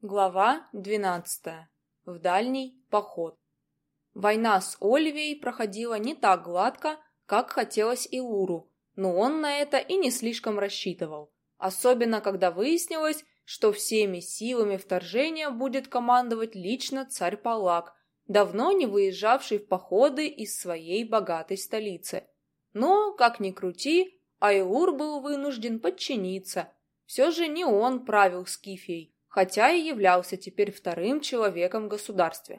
Глава 12. В дальний поход. Война с Оливией проходила не так гладко, как хотелось Илуру, но он на это и не слишком рассчитывал, особенно когда выяснилось, что всеми силами вторжения будет командовать лично царь Палак, давно не выезжавший в походы из своей богатой столицы. Но, как ни крути, Айлур был вынужден подчиниться. Все же не он правил Скифией, хотя и являлся теперь вторым человеком в государстве.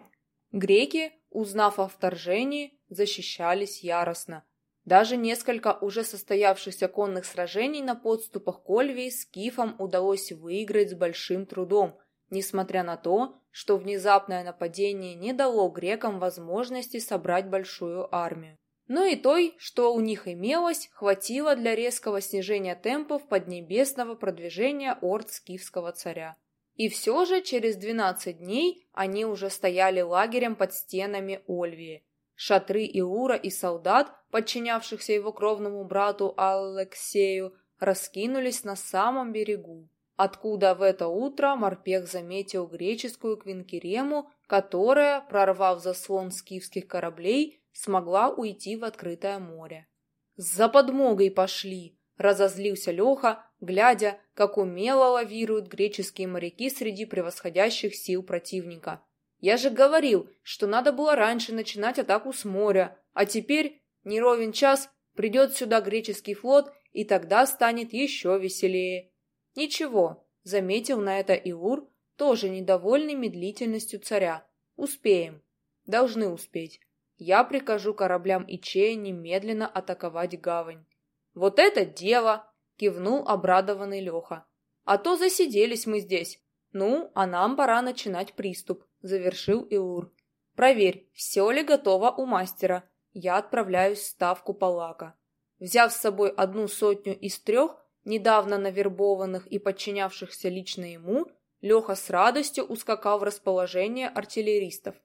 Греки, узнав о вторжении, защищались яростно. Даже несколько уже состоявшихся конных сражений на подступах к Ольвии скифам удалось выиграть с большим трудом, несмотря на то, что внезапное нападение не дало грекам возможности собрать большую армию. Но и той, что у них имелось, хватило для резкого снижения темпов поднебесного продвижения орд скифского царя. И все же через 12 дней они уже стояли лагерем под стенами Ольвии. Шатры Иура и солдат, подчинявшихся его кровному брату Алексею, раскинулись на самом берегу, откуда в это утро морпех заметил греческую квинкерему, которая, прорвав заслон скифских кораблей, смогла уйти в открытое море. «За подмогой пошли!» — разозлился Леха, глядя, как умело лавируют греческие моряки среди превосходящих сил противника. Я же говорил, что надо было раньше начинать атаку с моря, а теперь, не ровен час, придет сюда греческий флот, и тогда станет еще веселее. Ничего, заметил на это Иур, тоже недовольный медлительностью царя. Успеем. Должны успеть. Я прикажу кораблям Ичея немедленно атаковать гавань. Вот это дело! Кивнул обрадованный Леха. А то засиделись мы здесь. Ну, а нам пора начинать приступ, завершил Иур. Проверь, все ли готово у мастера. Я отправляюсь в ставку Палака. Взяв с собой одну сотню из трех, недавно навербованных и подчинявшихся лично ему, Леха с радостью ускакал в расположение артиллеристов.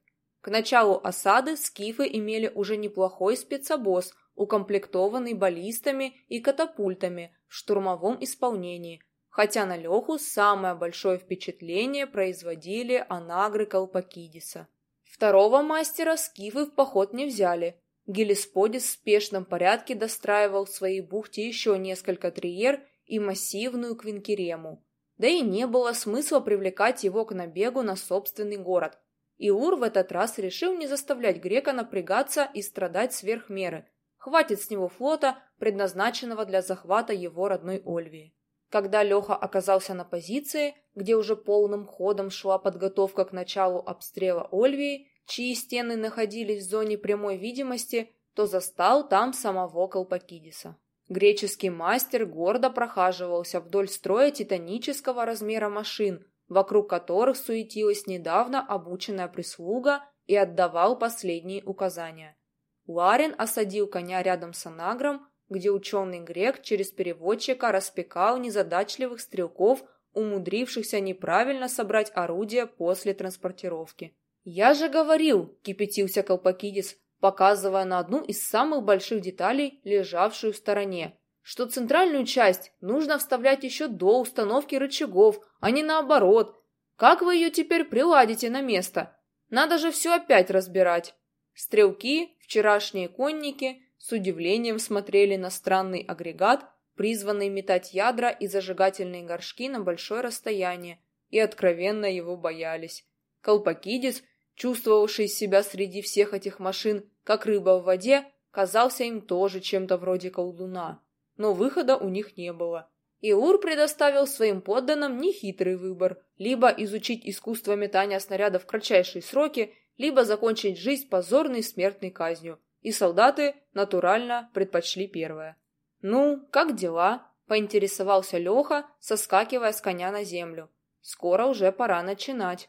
К началу осады скифы имели уже неплохой спецобоз, укомплектованный баллистами и катапультами штурмовом исполнении, хотя на Леху самое большое впечатление производили анагры Колпакидиса. Второго мастера скифы в поход не взяли. Гелисподис в спешном порядке достраивал в своей бухте еще несколько триер и массивную квинкерему. Да и не было смысла привлекать его к набегу на собственный город. Иур в этот раз решил не заставлять грека напрягаться и страдать сверх меры – Хватит с него флота, предназначенного для захвата его родной Ольвии. Когда Леха оказался на позиции, где уже полным ходом шла подготовка к началу обстрела Ольвии, чьи стены находились в зоне прямой видимости, то застал там самого Колпакидиса. Греческий мастер гордо прохаживался вдоль строя титанического размера машин, вокруг которых суетилась недавно обученная прислуга и отдавал последние указания. Ларин осадил коня рядом с анагром, где ученый грек через переводчика распекал незадачливых стрелков, умудрившихся неправильно собрать орудие после транспортировки. «Я же говорил!» — кипятился Колпакидис, показывая на одну из самых больших деталей, лежавшую в стороне, что центральную часть нужно вставлять еще до установки рычагов, а не наоборот. Как вы ее теперь приладите на место? Надо же все опять разбирать. Стрелки, вчерашние конники, с удивлением смотрели на странный агрегат, призванный метать ядра и зажигательные горшки на большое расстояние, и откровенно его боялись. Колпакидис, чувствовавший себя среди всех этих машин, как рыба в воде, казался им тоже чем-то вроде колдуна. Но выхода у них не было. Иур предоставил своим подданным нехитрый выбор – либо изучить искусство метания снарядов в кратчайшие сроки – либо закончить жизнь позорной смертной казнью, и солдаты, натурально, предпочли первое. «Ну, как дела?» – поинтересовался Леха, соскакивая с коня на землю. «Скоро уже пора начинать».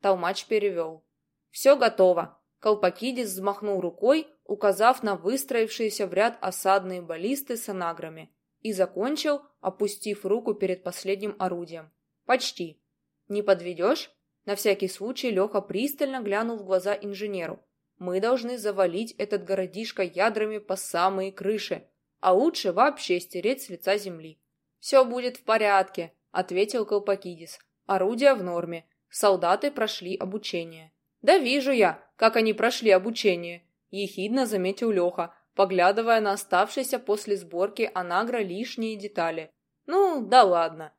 Толмач перевел. «Все готово». Колпакидис взмахнул рукой, указав на выстроившиеся в ряд осадные баллисты с анаграми, и закончил, опустив руку перед последним орудием. «Почти. Не подведешь?» На всякий случай Леха пристально глянул в глаза инженеру. «Мы должны завалить этот городишко ядрами по самые крыши, а лучше вообще стереть с лица земли». «Все будет в порядке», — ответил Колпакидис. «Орудия в норме. солдаты прошли обучение. «Да вижу я, как они прошли обучение», – ехидно заметил Леха, поглядывая на оставшиеся после сборки анагра лишние детали. «Ну, да ладно.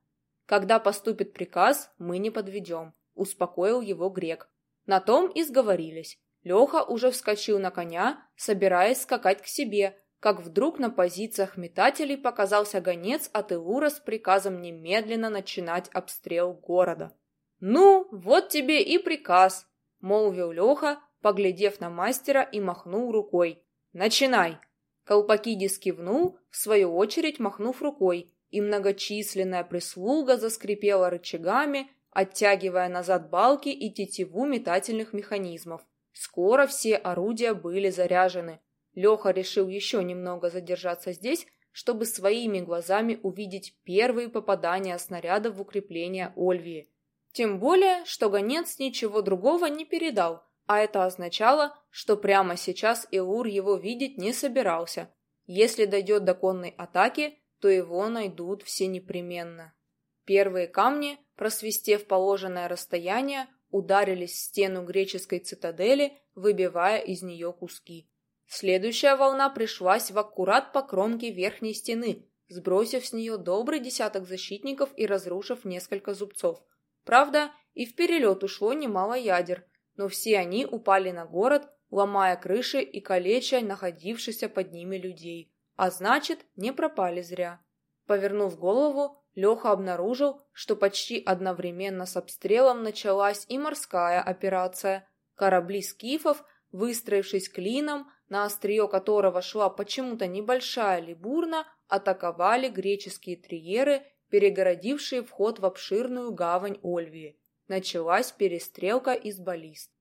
Когда поступит приказ, мы не подведем», – успокоил его грек. На том и сговорились. Леха уже вскочил на коня, собираясь скакать к себе, как вдруг на позициях метателей показался гонец от Илура с приказом немедленно начинать обстрел города. «Ну, вот тебе и приказ», — молвил Леха, поглядев на мастера и махнул рукой. «Начинай!» Колпакидис кивнул, в свою очередь махнув рукой, и многочисленная прислуга заскрипела рычагами, оттягивая назад балки и тетиву метательных механизмов. Скоро все орудия были заряжены. Леха решил еще немного задержаться здесь, чтобы своими глазами увидеть первые попадания снарядов в укрепление Ольвии. Тем более, что гонец ничего другого не передал, а это означало, что прямо сейчас Илур его видеть не собирался. Если дойдет до конной атаки, то его найдут все непременно. Первые камни, просвистев положенное расстояние, ударились в стену греческой цитадели, выбивая из нее куски. Следующая волна пришлась в аккурат по кромке верхней стены, сбросив с нее добрый десяток защитников и разрушив несколько зубцов. Правда, и в перелет ушло немало ядер, но все они упали на город, ломая крыши и калеча находившихся под ними людей, а значит, не пропали зря. Повернув голову, Леха обнаружил, что почти одновременно с обстрелом началась и морская операция. Корабли скифов, выстроившись клином, на острие которого шла почему-то небольшая либурна, атаковали греческие триеры, перегородившие вход в обширную гавань Ольвии. Началась перестрелка из баллист.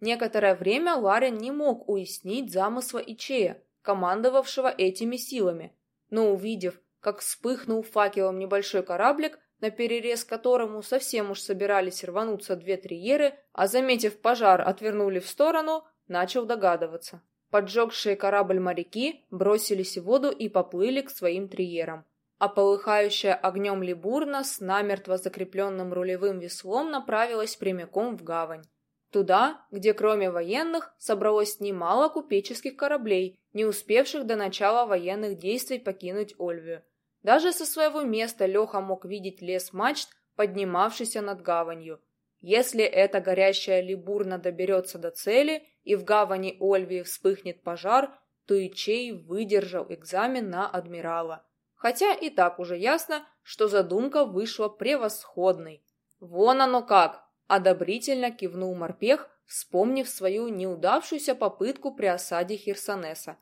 Некоторое время Ларин не мог уяснить замысла Ичея, командовавшего этими силами, но увидев, как вспыхнул факелом небольшой кораблик, на перерез которому совсем уж собирались рвануться две триеры, а, заметив пожар, отвернули в сторону, начал догадываться. Поджегшие корабль моряки бросились в воду и поплыли к своим триерам. А полыхающая огнем либурна с намертво закрепленным рулевым веслом направилась прямиком в гавань. Туда, где кроме военных собралось немало купеческих кораблей, не успевших до начала военных действий покинуть Ольвию. Даже со своего места Леха мог видеть лес мачт, поднимавшийся над гаванью. Если эта горящая либурна доберется до цели и в гавани Ольвии вспыхнет пожар, то Ичей выдержал экзамен на адмирала. Хотя и так уже ясно, что задумка вышла превосходной. «Вон оно как!» – одобрительно кивнул морпех, вспомнив свою неудавшуюся попытку при осаде Херсонеса.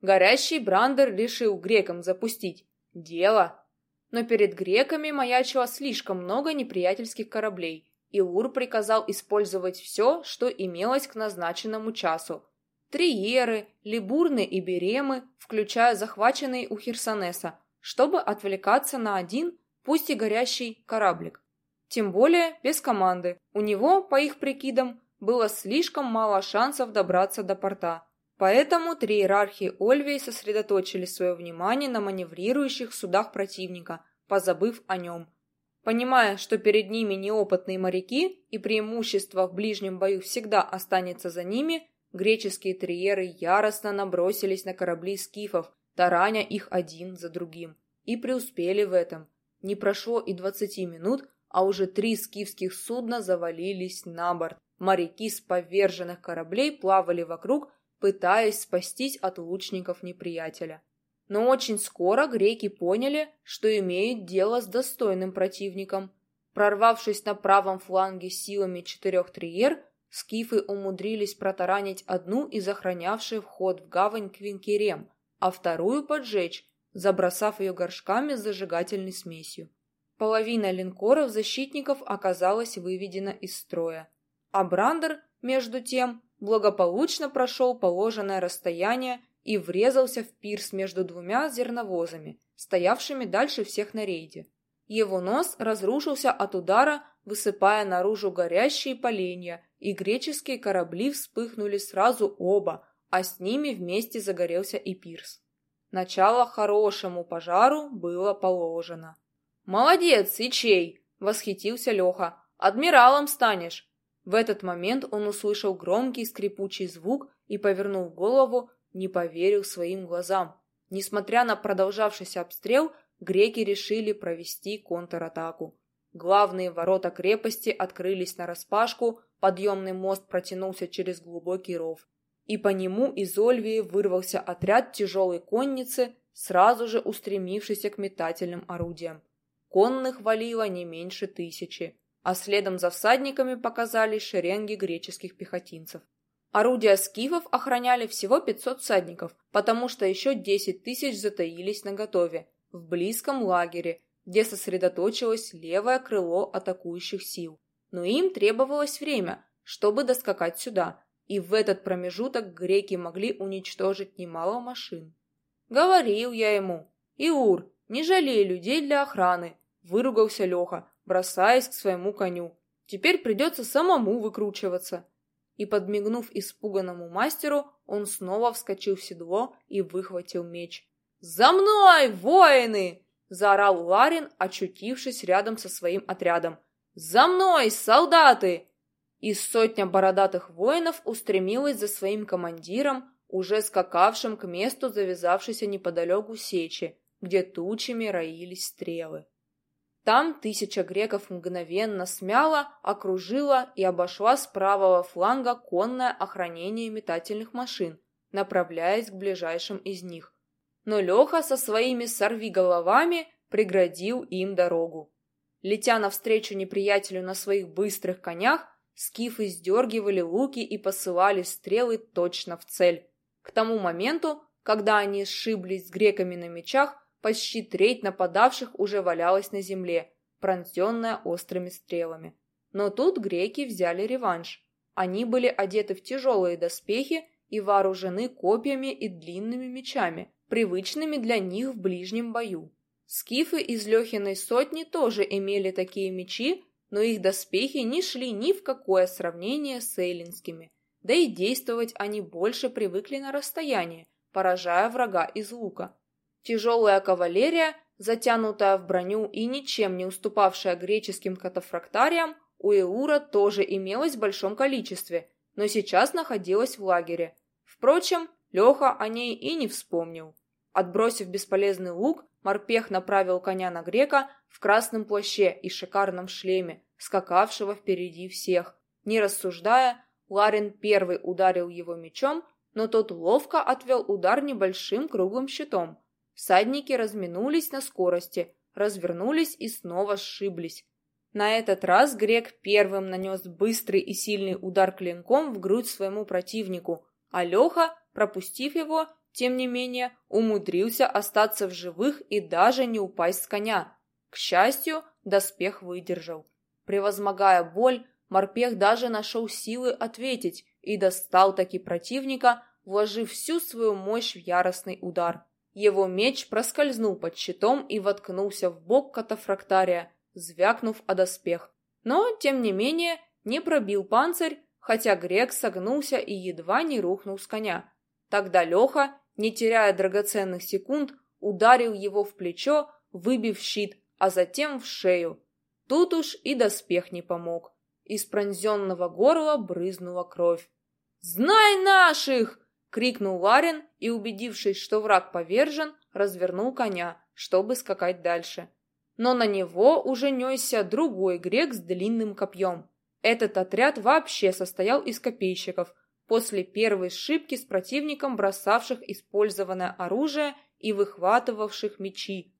Горящий Брандер решил грекам запустить. Дело. Но перед греками маячило слишком много неприятельских кораблей, и Ур приказал использовать все, что имелось к назначенному часу. Триеры, Либурны и Беремы, включая захваченные у Херсонеса, чтобы отвлекаться на один, пусть и горящий, кораблик. Тем более без команды. У него, по их прикидам, было слишком мало шансов добраться до порта. Поэтому три иерархии Ольвии сосредоточили свое внимание на маневрирующих судах противника, позабыв о нем. Понимая, что перед ними неопытные моряки и преимущество в ближнем бою всегда останется за ними, греческие триеры яростно набросились на корабли скифов, тараня их один за другим. И преуспели в этом. Не прошло и двадцати минут, а уже три скифских судна завалились на борт. Моряки с поверженных кораблей плавали вокруг, пытаясь спастись от лучников неприятеля. Но очень скоро греки поняли, что имеют дело с достойным противником. Прорвавшись на правом фланге силами четырех триер, скифы умудрились протаранить одну из охранявших вход в гавань Квинкерем, а вторую поджечь, забросав ее горшками с зажигательной смесью. Половина линкоров защитников оказалась выведена из строя. А Брандер, между тем, благополучно прошел положенное расстояние и врезался в пирс между двумя зерновозами, стоявшими дальше всех на рейде. Его нос разрушился от удара, высыпая наружу горящие поленья, и греческие корабли вспыхнули сразу оба, а с ними вместе загорелся и пирс. Начало хорошему пожару было положено. «Молодец, Ичей!» — восхитился Леха, Адмиралом станешь!» В этот момент он услышал громкий скрипучий звук и, повернув голову, не поверил своим глазам. Несмотря на продолжавшийся обстрел, греки решили провести контратаку. Главные ворота крепости открылись нараспашку, подъемный мост протянулся через глубокий ров. И по нему из Ольвии вырвался отряд тяжелой конницы, сразу же устремившийся к метательным орудиям. Конных валило не меньше тысячи, а следом за всадниками показались шеренги греческих пехотинцев. Орудия скифов охраняли всего 500 всадников, потому что еще 10 тысяч затаились наготове, в близком лагере, где сосредоточилось левое крыло атакующих сил. Но им требовалось время, чтобы доскакать сюда, и в этот промежуток греки могли уничтожить немало машин. Говорил я ему, «Иур, не жалей людей для охраны», — выругался Леха, бросаясь к своему коню. «Теперь придется самому выкручиваться». И, подмигнув испуганному мастеру, он снова вскочил в седло и выхватил меч. «За мной, воины!» — заорал Ларин, очутившись рядом со своим отрядом. «За мной, солдаты!» И сотня бородатых воинов устремилась за своим командиром, уже скакавшим к месту завязавшейся неподалеку сечи, где тучами роились стрелы. Там тысяча греков мгновенно смяла, окружила и обошла с правого фланга конное охранение метательных машин, направляясь к ближайшим из них. Но Леха со своими сорвиголовами преградил им дорогу. Летя навстречу неприятелю на своих быстрых конях, скифы сдергивали луки и посылали стрелы точно в цель. К тому моменту, когда они сшиблись с греками на мечах, почти треть нападавших уже валялась на земле, пронзенная острыми стрелами. Но тут греки взяли реванш. Они были одеты в тяжелые доспехи и вооружены копьями и длинными мечами, привычными для них в ближнем бою. Скифы из Лехиной сотни тоже имели такие мечи, но их доспехи не шли ни в какое сравнение с эйлинскими, да и действовать они больше привыкли на расстоянии, поражая врага из лука. Тяжелая кавалерия, затянутая в броню и ничем не уступавшая греческим катафрактариям, у Эура тоже имелась в большом количестве, но сейчас находилась в лагере. Впрочем, Леха о ней и не вспомнил. Отбросив бесполезный лук, морпех направил коня на грека в красном плаще и шикарном шлеме, скакавшего впереди всех. Не рассуждая, Ларин первый ударил его мечом, но тот ловко отвел удар небольшим круглым щитом. Всадники разминулись на скорости, развернулись и снова сшиблись. На этот раз грек первым нанес быстрый и сильный удар клинком в грудь своему противнику, а Леха, пропустив его, тем не менее, умудрился остаться в живых и даже не упасть с коня. К счастью, доспех выдержал. Превозмогая боль, морпех даже нашел силы ответить и достал таки противника, вложив всю свою мощь в яростный удар. Его меч проскользнул под щитом и воткнулся в бок катафрактария, звякнув о доспех. Но, тем не менее, не пробил панцирь, хотя грек согнулся и едва не рухнул с коня. Тогда Леха, не теряя драгоценных секунд, ударил его в плечо, выбив щит, а затем в шею. Тут уж и доспех не помог. Из пронзенного горла брызнула кровь. «Знай наших!» — крикнул Ларин и, убедившись, что враг повержен, развернул коня, чтобы скакать дальше. Но на него уже несся другой грек с длинным копьем. Этот отряд вообще состоял из копейщиков, после первой сшибки с противником, бросавших использованное оружие и выхватывавших мечи.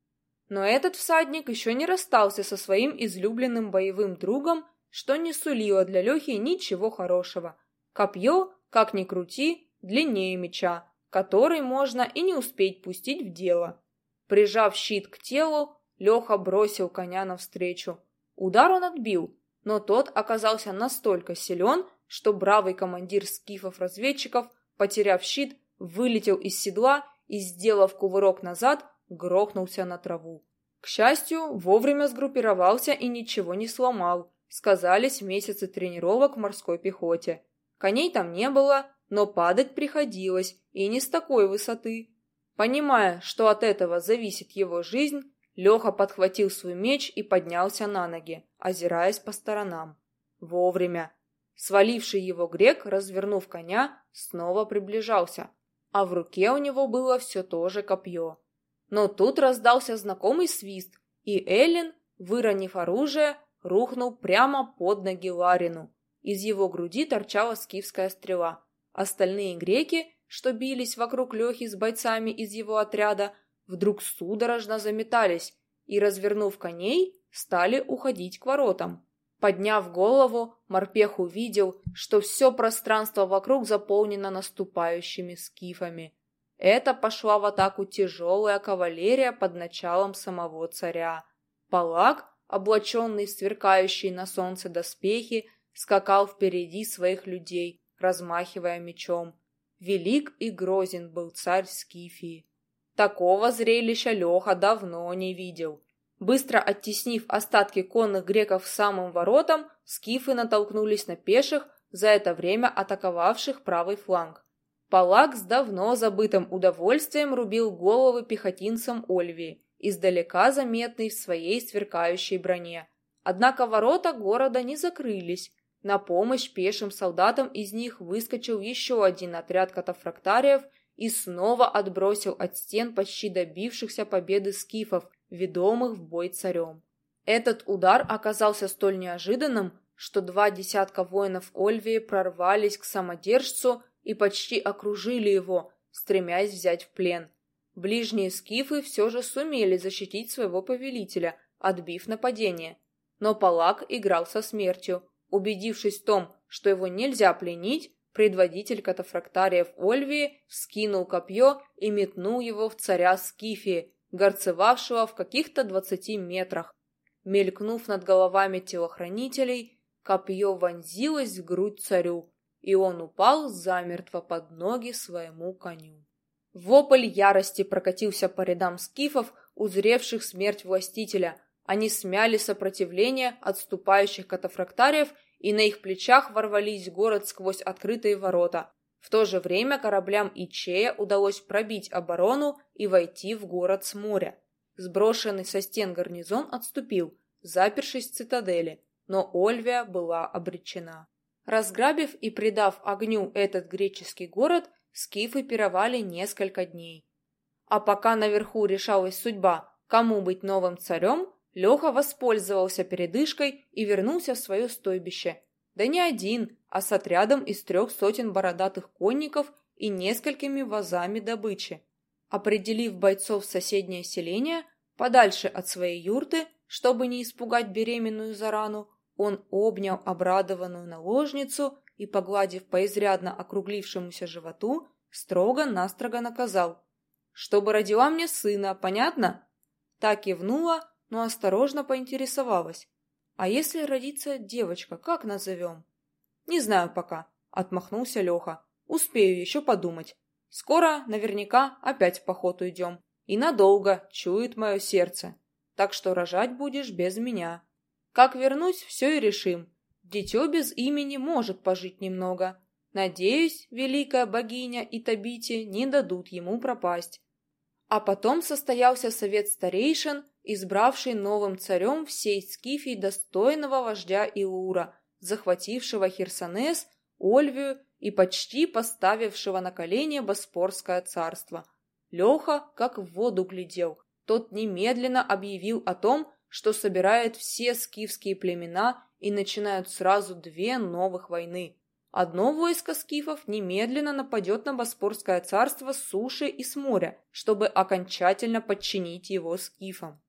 Но этот всадник еще не расстался со своим излюбленным боевым другом, что не сулило для Лехи ничего хорошего. Копье, как ни крути, длиннее меча, который можно и не успеть пустить в дело. Прижав щит к телу, Леха бросил коня навстречу. Удар он отбил, но тот оказался настолько силен, что бравый командир скифов-разведчиков, потеряв щит, вылетел из седла и, сделав кувырок назад, грохнулся на траву. К счастью, вовремя сгруппировался и ничего не сломал. Сказались месяцы тренировок в морской пехоте. Коней там не было, но падать приходилось, и не с такой высоты. Понимая, что от этого зависит его жизнь, Леха подхватил свой меч и поднялся на ноги, озираясь по сторонам. Вовремя. Сваливший его грек, развернув коня, снова приближался, а в руке у него было все то же копье. Но тут раздался знакомый свист, и Эллен, выронив оружие, рухнул прямо под ноги Ларину. Из его груди торчала скифская стрела. Остальные греки, что бились вокруг Лехи с бойцами из его отряда, вдруг судорожно заметались и, развернув коней, стали уходить к воротам. Подняв голову, морпех увидел, что все пространство вокруг заполнено наступающими скифами. Это пошла в атаку тяжелая кавалерия под началом самого царя. Палак, облаченный в сверкающие на солнце доспехи, скакал впереди своих людей, размахивая мечом. Велик и грозен был царь Скифии. Такого зрелища Леха давно не видел. Быстро оттеснив остатки конных греков самым воротам, скифы натолкнулись на пеших, за это время атаковавших правый фланг. Палак с давно забытым удовольствием рубил головы пехотинцам Ольвии, издалека заметный в своей сверкающей броне. Однако ворота города не закрылись. На помощь пешим солдатам из них выскочил еще один отряд катафрактариев и снова отбросил от стен почти добившихся победы скифов – ведомых в бой царем. Этот удар оказался столь неожиданным, что два десятка воинов Ольвии прорвались к самодержцу и почти окружили его, стремясь взять в плен. Ближние скифы все же сумели защитить своего повелителя, отбив нападение. Но Палак играл со смертью. Убедившись в том, что его нельзя пленить, предводитель катафрактариев Ольвии вскинул копье и метнул его в царя Скифии, горцевавшего в каких-то двадцати метрах. Мелькнув над головами телохранителей, копье вонзилось в грудь царю, и он упал замертво под ноги своему коню. Вопль ярости прокатился по рядам скифов, узревших смерть властителя. Они смяли сопротивление отступающих катафрактариев, и на их плечах ворвались в город сквозь открытые ворота. В то же время кораблям Ичея удалось пробить оборону и войти в город с моря. Сброшенный со стен гарнизон отступил, запершись в цитадели, но Ольвия была обречена. Разграбив и придав огню этот греческий город, скифы пировали несколько дней. А пока наверху решалась судьба, кому быть новым царем, Леха воспользовался передышкой и вернулся в свое стойбище. Да не один, а с отрядом из трех сотен бородатых конников и несколькими вазами добычи. Определив бойцов в соседнее селение, подальше от своей юрты, чтобы не испугать беременную Зарану, он обнял обрадованную наложницу и, погладив по изрядно округлившемуся животу, строго-настрого наказал. «Чтобы родила мне сына, понятно?» Так кивнула, но осторожно поинтересовалась. «А если родится девочка, как назовем?» «Не знаю пока», — отмахнулся Леха. «Успею еще подумать. Скоро, наверняка, опять в поход уйдем. И надолго, чует мое сердце. Так что рожать будешь без меня. Как вернусь, все и решим. Дитё без имени может пожить немного. Надеюсь, великая богиня и Табити не дадут ему пропасть». А потом состоялся совет старейшин, избравший новым царем всей Скифии достойного вождя Иура — захватившего Херсонес, Ольвию и почти поставившего на колени Боспорское царство. Леха как в воду глядел. Тот немедленно объявил о том, что собирает все скифские племена и начинают сразу две новых войны. Одно войско скифов немедленно нападет на Боспорское царство с суши и с моря, чтобы окончательно подчинить его скифам.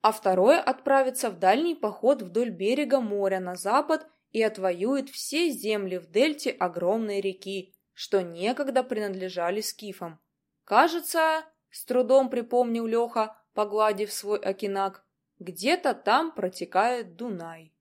А второе отправится в дальний поход вдоль берега моря на запад и отвоюет все земли в дельте огромной реки, что некогда принадлежали скифам. Кажется, с трудом припомнил Леха, погладив свой окинак, где-то там протекает Дунай.